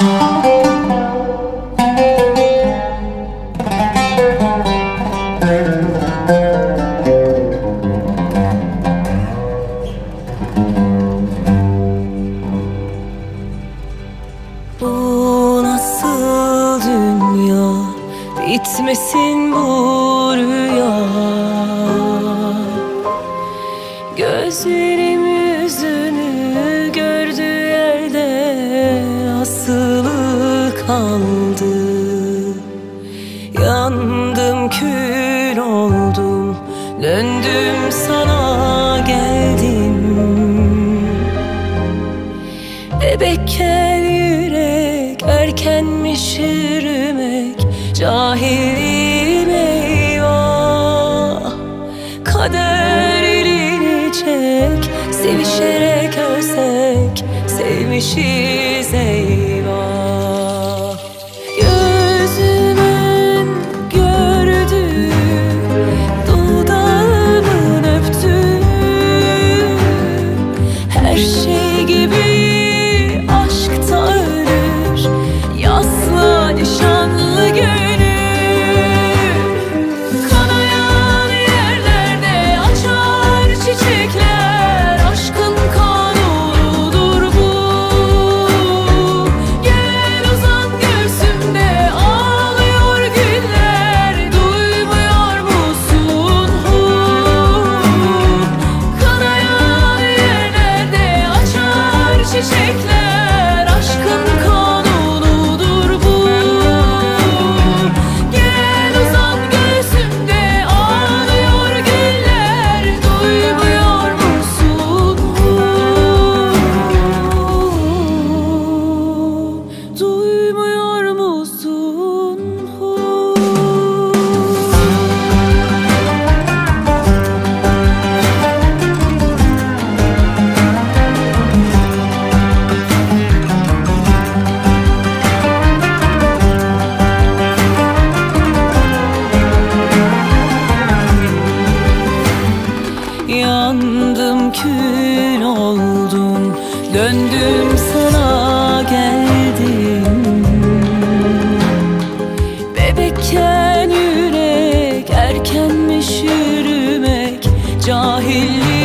Bu nasıl dünya? Bitmesin bu Gözlerim yüzünü Yandım kül oldum. Döndüm sana geldim. Bebekkel yürek Erkenmiş yürümek Cahilliğim eyvah. Kader elini çek. Sevişerek ölsek Sevmişim. gül oldum Döndüm sana geldim. Bebekken yürek erkenmiş yürümek Cahillik